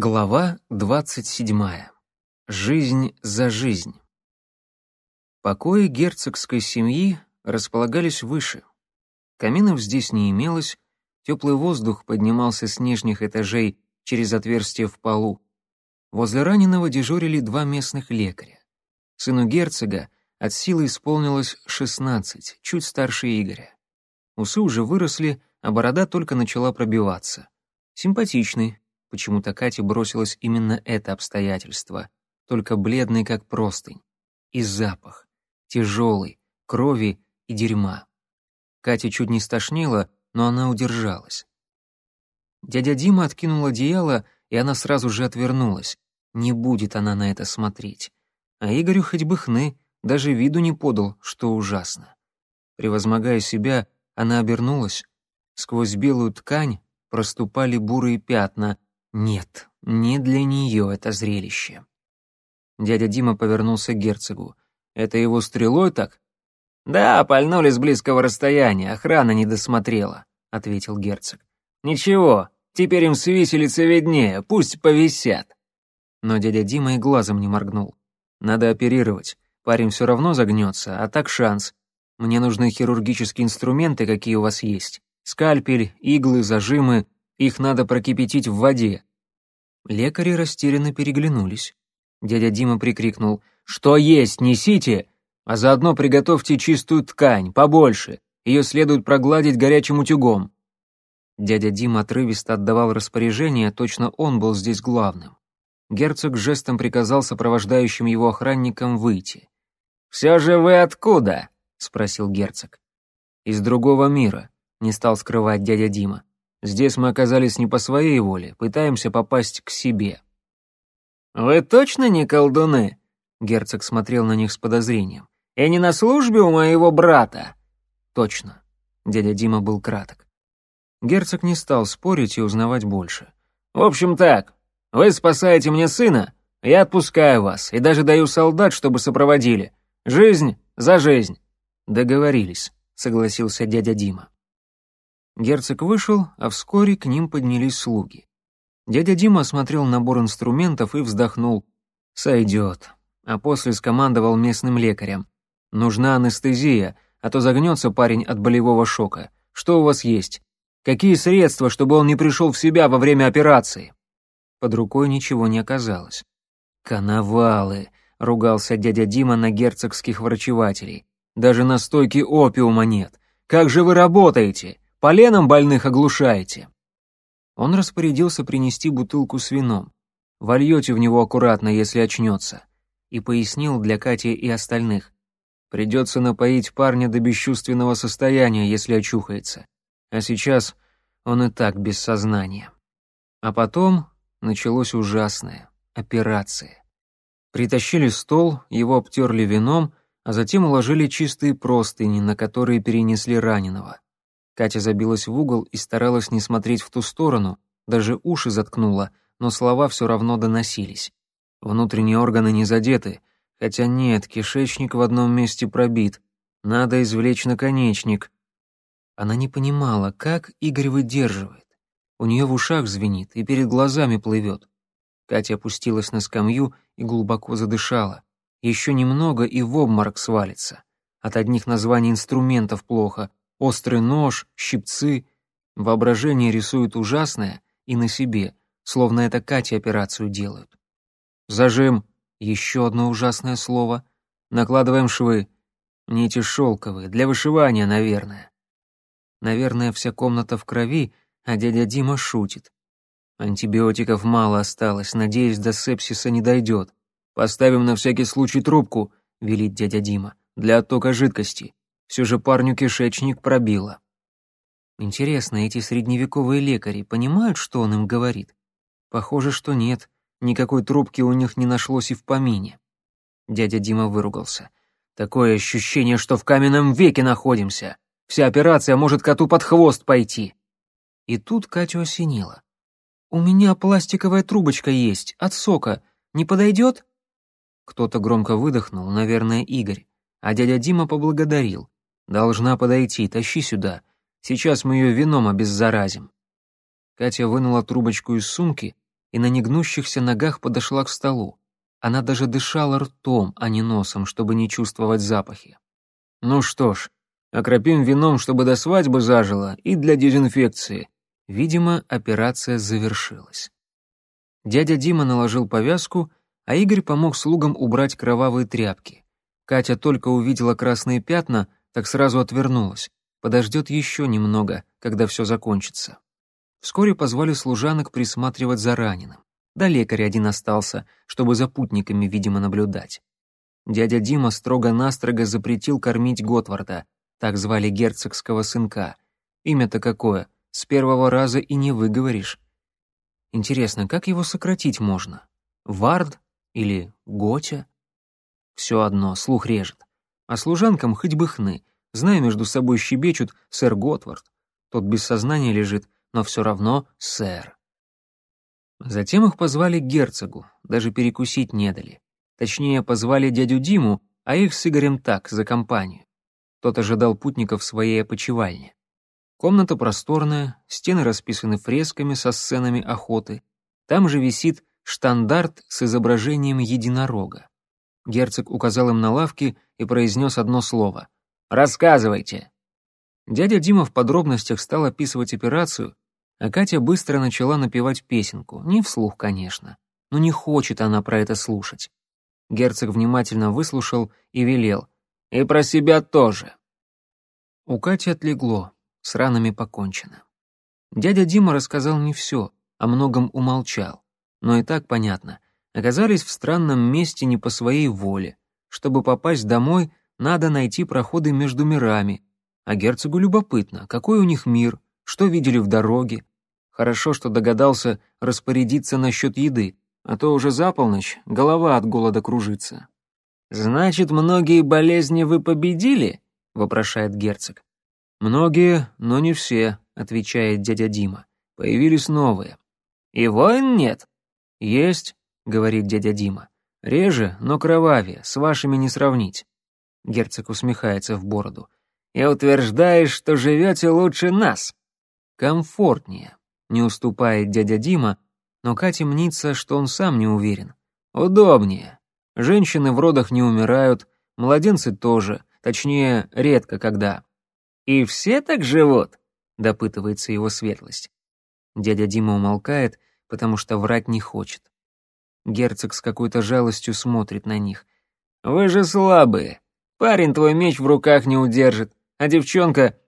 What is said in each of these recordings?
Глава двадцать седьмая. Жизнь за жизнь. Покои герцогской семьи располагались выше. Каминов здесь не имелось, теплый воздух поднимался с нижних этажей через отверстие в полу. Возле раненого дежурили два местных лекаря. Сыну герцога от силы исполнилось шестнадцать, чуть старше Игоря. Усы уже выросли, а борода только начала пробиваться. Симпатичный, Почему-то Кате бросилось именно это обстоятельство, только бледный как простынь. И запах, тяжелый, крови и дерьма. Катя чуть не стошнила, но она удержалась. Дядя Дима откинул одеяло, и она сразу же отвернулась. Не будет она на это смотреть. А Игорю хоть бы хны, даже виду не подал, что ужасно. Превозмогая себя, она обернулась. Сквозь белую ткань проступали бурые пятна, нет, не для нее это зрелище. Дядя Дима повернулся к герцогу. «Это его стрелой так?» «Да, пальнули с близкого расстояния, охрана не досмотрела», — ответил герцог. «Ничего, теперь им с виселицы виднее, пусть повисят». Но дядя Дима и глазом не моргнул. «Надо оперировать, парень все равно загнется, а так шанс. Мне нужны хирургические инструменты, какие у вас есть. Скальпель, иглы, зажимы, их надо прокипятить в воде». Лекари растерянно переглянулись. Дядя Дима прикрикнул «Что есть, несите! А заодно приготовьте чистую ткань, побольше. Ее следует прогладить горячим утюгом». Дядя Дима отрывисто отдавал распоряжение, точно он был здесь главным. Герцог жестом приказал сопровождающим его охранникам выйти. «Все же вы откуда?» — спросил герцог. «Из другого мира», — не стал скрывать дядя Дима. Здесь мы оказались не по своей воле, пытаемся попасть к себе». «Вы точно не колдуны?» Герцог смотрел на них с подозрением. «И не на службе у моего брата?» «Точно». Дядя Дима был краток. Герцог не стал спорить и узнавать больше. «В общем так, вы спасаете мне сына, я отпускаю вас и даже даю солдат, чтобы сопроводили. Жизнь за жизнь». «Договорились», — согласился дядя Дима. Герцог вышел, а вскоре к ним поднялись слуги. Дядя Дима осмотрел набор инструментов и вздохнул. «Сойдет». А после скомандовал местным лекарям. «Нужна анестезия, а то загнется парень от болевого шока. Что у вас есть? Какие средства, чтобы он не пришел в себя во время операции?» Под рукой ничего не оказалось. «Коновалы», — ругался дядя Дима на герцогских врачевателей. «Даже настойки опиума нет. Как же вы работаете? Поленом больных оглушаете». Он распорядился принести бутылку с вином. Вольете в него аккуратно, если очнется. И пояснил для Кати и остальных. Придется напоить парня до бесчувственного состояния, если очухается. А сейчас он и так без сознания. А потом началось ужасное — операция. Притащили стол, его обтерли вином, а затем уложили чистые простыни, на которые перенесли раненого. Катя забилась в угол и старалась не смотреть в ту сторону, даже уши заткнула, но слова все равно доносились. Внутренние органы не задеты, хотя нет, кишечник в одном месте пробит. Надо извлечь наконечник. Она не понимала, как Игорь выдерживает. У нее в ушах звенит и перед глазами плывет. Катя опустилась на скамью и глубоко задышала. Еще немного и в обморок свалится. От одних названий инструментов плохо, Острый нож, щипцы. Воображение рисует ужасное и на себе, словно это Кате операцию делают. Зажим. Еще одно ужасное слово. Накладываем швы. Нити шелковые, для вышивания, наверное. Наверное, вся комната в крови, а дядя Дима шутит. Антибиотиков мало осталось, надеюсь, до сепсиса не дойдет. Поставим на всякий случай трубку, велит дядя Дима, для оттока жидкости. Все же парню кишечник пробило. Интересно, эти средневековые лекари понимают, что он им говорит? Похоже, что нет. Никакой трубки у них не нашлось и в помине. Дядя Дима выругался. Такое ощущение, что в каменном веке находимся. Вся операция может коту под хвост пойти. И тут Катю осенило. «У меня пластиковая трубочка есть, от сока. Не подойдет?» Кто-то громко выдохнул, наверное, Игорь. А дядя Дима поблагодарил. «Должна подойти, тащи сюда. Сейчас мы ее вином обеззаразим». Катя вынула трубочку из сумки, и на негнущихся ногах подошла к столу. Она даже дышала ртом, а не носом, чтобы не чувствовать запахи. «Ну что ж, окропим вином, чтобы до свадьбы зажило, и для дезинфекции». Видимо, операция завершилась. Дядя Дима наложил повязку, а Игорь помог слугам убрать кровавые тряпки. Катя только увидела красные пятна, так сразу отвернулась. Подождет еще немного, когда все закончится. Вскоре позвали служанок присматривать за раненым. Да лекарь один остался, чтобы за путниками, видимо, наблюдать. Дядя Дима строго-настрого запретил кормить Готварда, так звали герцогского сынка. Имя-то какое, с первого раза и не выговоришь. Интересно, как его сократить можно? Вард или Готя? Все одно, слух режет. А служанкам хоть бы хны, зная между собой щебечут сэр Готвард. Тот без сознания лежит, но все равно сэр. Затем их позвали к герцогу, даже перекусить не дали. Точнее, позвали дядю Диму, а их с Игорем так, за компанию. Тот ожидал путников в своей опочивальне. Комната просторная, стены расписаны фресками со сценами охоты. Там же висит штандарт с изображением единорога. Герцог указал им на лавки и произнес одно слово. «Рассказывайте!» Дядя Дима в подробностях стал описывать операцию, а Катя быстро начала напевать песенку, не вслух, конечно, но не хочет она про это слушать. Герцог внимательно выслушал и велел. «И про себя тоже». У Кати отлегло, с ранами покончено. Дядя Дима рассказал не все, о многом умолчал. Но и так понятно, оказались в странном месте не по своей воле. Чтобы попасть домой, надо найти проходы между мирами. А герцогу любопытно, какой у них мир, что видели в дороге. Хорошо, что догадался распорядиться насчет еды, а то уже за полночь голова от голода кружится. «Значит, многие болезни вы победили?» — вопрошает герцог. «Многие, но не все», — отвечает дядя Дима. «Появились новые». «И войн нет?» «Есть», — говорит дядя Дима. «Реже, но кровавее, с вашими не сравнить». Герцог усмехается в бороду. «И утверждаешь, что живете лучше нас?» комфортнее, не уступает дядя Дима, но Кате мнится, что он сам не уверен. Удобнее. Женщины в родах не умирают, младенцы тоже, точнее, редко когда. «И все так живут?» — допытывается его светлость. Дядя Дима умолкает, потому что врать не хочет. Герцог с какой-то жалостью смотрит на них. «Вы же слабые. Парень твой меч в руках не удержит, а девчонка...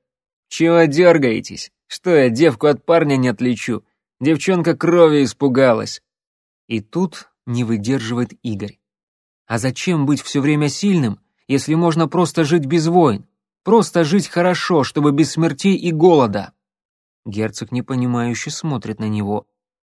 Чего дергаетесь? Что я девку от парня не отличу? Девчонка крови испугалась. И тут не выдерживает Игорь. А зачем быть все время сильным, если можно просто жить без войн? Просто жить хорошо, чтобы без смертей и голода. Герцог непонимающе смотрит на него.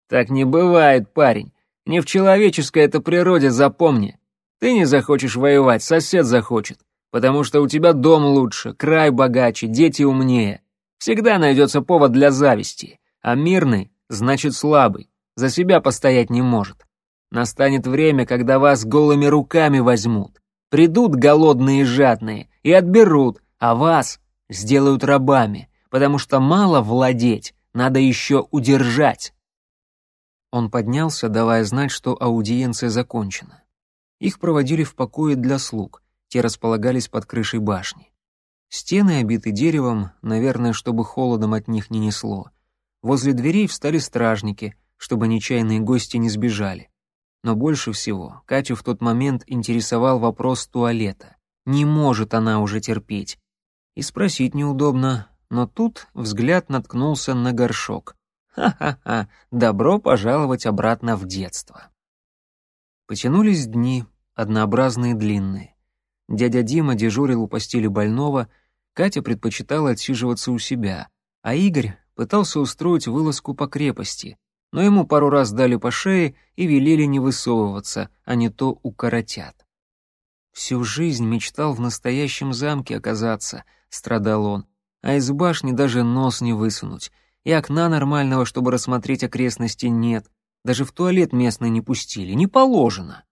Так не бывает, парень. Не в человеческой это природе, запомни. Ты не захочешь воевать, сосед захочет. Потому что у тебя дом лучше, край богаче, дети умнее. Всегда найдется повод для зависти, а мирный значит слабый, за себя постоять не может. Настанет время, когда вас голыми руками возьмут. Придут голодные и жадные и отберут, а вас сделают рабами, потому что мало владеть, надо еще удержать. Он поднялся, давая знать, что аудиенция закончена. Их проводили в покое для слуг, те располагались под крышей башни. Стены обиты деревом, наверное, чтобы холодом от них не несло. Возле дверей встали стражники, чтобы нечаянные гости не сбежали. Но больше всего Катю в тот момент интересовал вопрос туалета. Не может она уже терпеть. И спросить неудобно, но тут взгляд наткнулся на горшок. Ха-ха-ха, добро пожаловать обратно в детство. Потянулись дни, однообразные длинные. Дядя Дима дежурил у постели больного, Катя предпочитала отсиживаться у себя, а Игорь пытался устроить вылазку по крепости, но ему пару раз дали по шее и велели не высовываться, а не то укоротят. «Всю жизнь мечтал в настоящем замке оказаться», — страдал он, «а из башни даже нос не высунуть, и окна нормального, чтобы рассмотреть окрестности, нет, даже в туалет местный не пустили, не положено».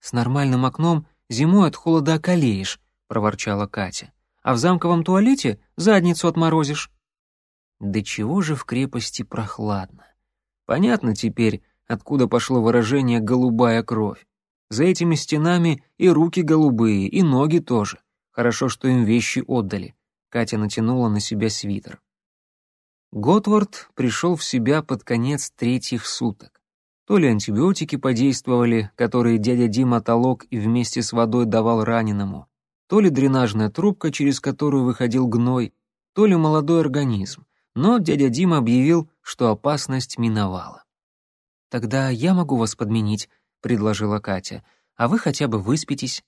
«С нормальным окном Зимой от холода околеешь», — проворчала Катя. «А в замковом туалете задницу отморозишь». Да чего же в крепости прохладно. Понятно теперь, откуда пошло выражение «голубая кровь». За этими стенами и руки голубые, и ноги тоже. Хорошо, что им вещи отдали. Катя натянула на себя свитер. Готвард пришел в себя под конец третьих суток. То ли антибиотики подействовали, которые дядя Дима толок и вместе с водой давал раненому, то ли дренажная трубка, через которую выходил гной, то ли молодой организм. Но дядя Дима объявил, что опасность миновала. «Тогда я могу вас подменить», — предложила Катя, «а вы хотя бы выспитесь».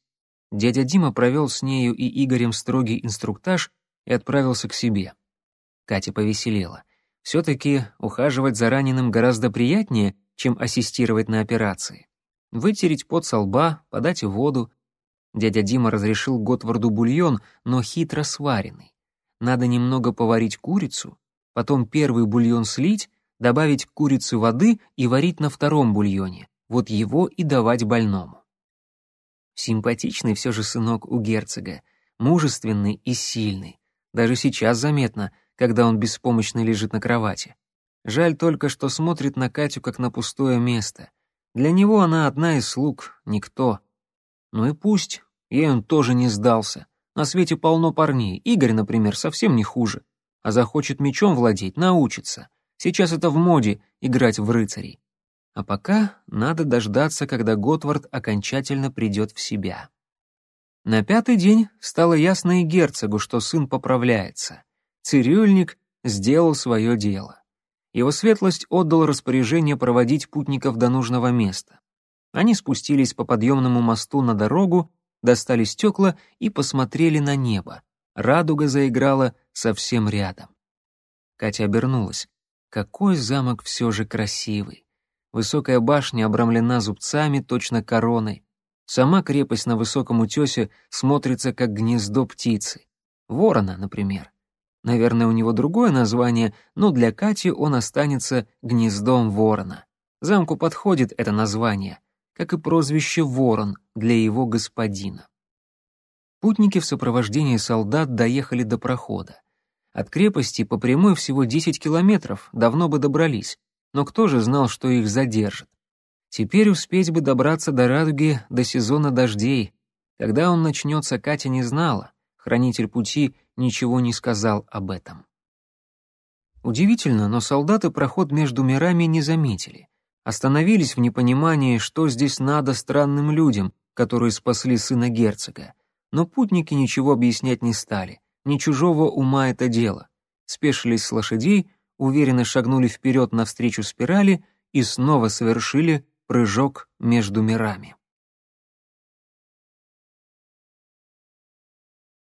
Дядя Дима провел с нею и Игорем строгий инструктаж и отправился к себе. Катя повеселела. Все-таки ухаживать за раненым гораздо приятнее, чем ассистировать на операции. Вытереть пот со лба, подать воду. Дядя Дима разрешил Готварду бульон, но хитро сваренный. Надо немного поварить курицу, потом первый бульон слить, добавить к курице воды и варить на втором бульоне. Вот его и давать больному. Симпатичный все же сынок у герцога, мужественный и сильный. Даже сейчас заметно, когда он беспомощно лежит на кровати. Жаль только, что смотрит на Катю как на пустое место. Для него она одна из слуг, никто. Ну и пусть, ей он тоже не сдался. На свете полно парней, Игорь, например, совсем не хуже. А захочет мечом владеть, научится. Сейчас это в моде — играть в рыцарей. А пока надо дождаться, когда Готвард окончательно придет в себя. На пятый день стало ясно и герцогу, что сын поправляется. Цирюльник сделал свое дело. Его светлость отдал распоряжение проводить путников до нужного места. Они спустились по подъемному мосту на дорогу, достали стекла и посмотрели на небо. Радуга заиграла совсем рядом. Катя обернулась. Какой замок все же красивый. Высокая башня обрамлена зубцами, точно короной. Сама крепость на высоком утесе смотрится, как гнездо птицы. Ворона, например. Наверное, у него другое название, но для Кати он останется гнездом ворона. Замку подходит это название, как и прозвище «Ворон» для его господина. Путники в сопровождении солдат доехали до прохода. От крепости по прямой всего 10 километров, давно бы добрались, но кто же знал, что их задержат? Теперь успеть бы добраться до Радуги до сезона дождей. Когда он начнется, Катя не знала. Хранитель пути ничего не сказал об этом. Удивительно, но солдаты проход между мирами не заметили. Остановились в непонимании, что здесь надо странным людям, которые спасли сына герцога. Но путники ничего объяснять не стали. Не чужого ума это дело. Спешились с лошадей, уверенно шагнули вперед навстречу спирали и снова совершили прыжок между мирами.